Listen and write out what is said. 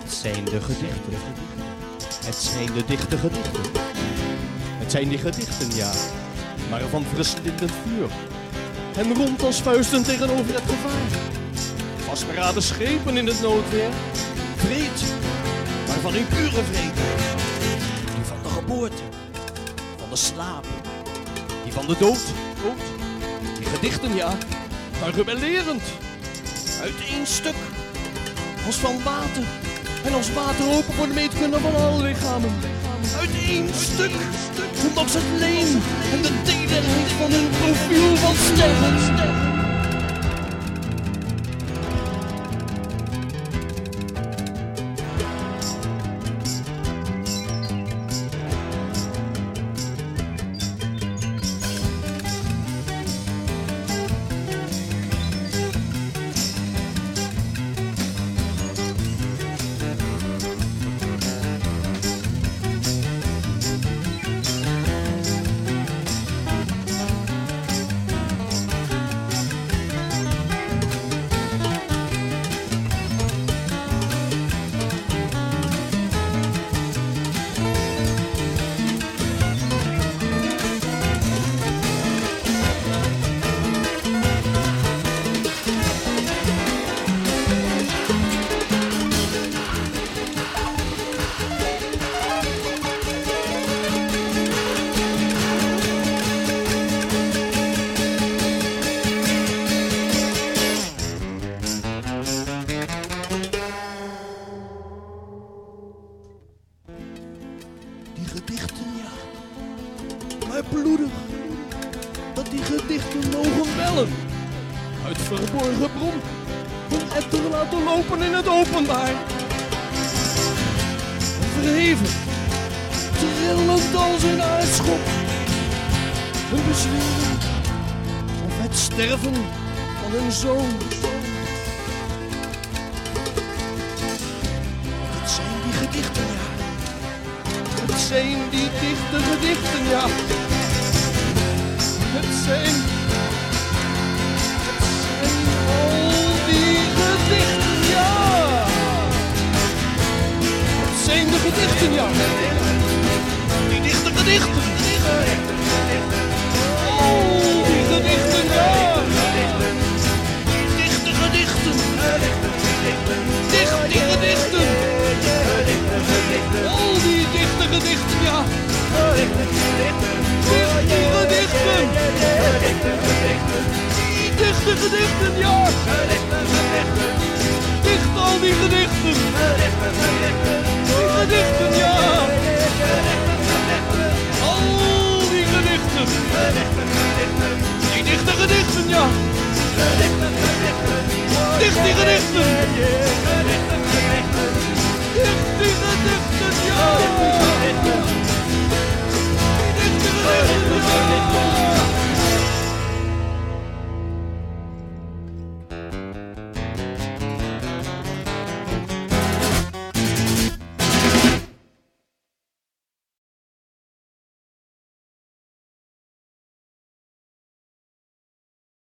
de gedichten. Het zijn de dichte gedichten. Het zijn die gedichten, ja, maar van verslindend vuur. En rond als vuisten tegenover het gevaar. Vastberaden schepen in het noodweer. Vreed, maar van een pure vrede. Die van de geboorte, van de slaap, die van de dood. dood. Die gedichten, ja, maar rebellerend. Uit één stuk, als van water. En als water open voor de meetkunde van alle lichamen. Uit één stuk, omdat ze het leen en de tederheid van hun profiel van sterren. Gedichten, ja. Maar bloedig. Dat die gedichten mogen bellen. Uit verborgen bron. Een etter laten lopen in het openbaar. Verheven. Trillend als een aardschop. Een bezwering. Of het sterven van een zoon. Het zijn die gedichten. Het zijn die dichte gedichten, ja. Het zijn... Het zijn al die gedichten, ja. Het zijn de gedichten, ja. Die dichte gedichten. gedichten, gedichten. Dichte gedichten. Gedichten, gedichten. Gedichten, ja. Gedichten. Dicht al die gedichten. Gedichten, gedichten. Die gedichten, ja. Gedichten. Al die gedichten. Gedichten, gedichten. Die dichte gedichten, ja. Dicht die gedichten.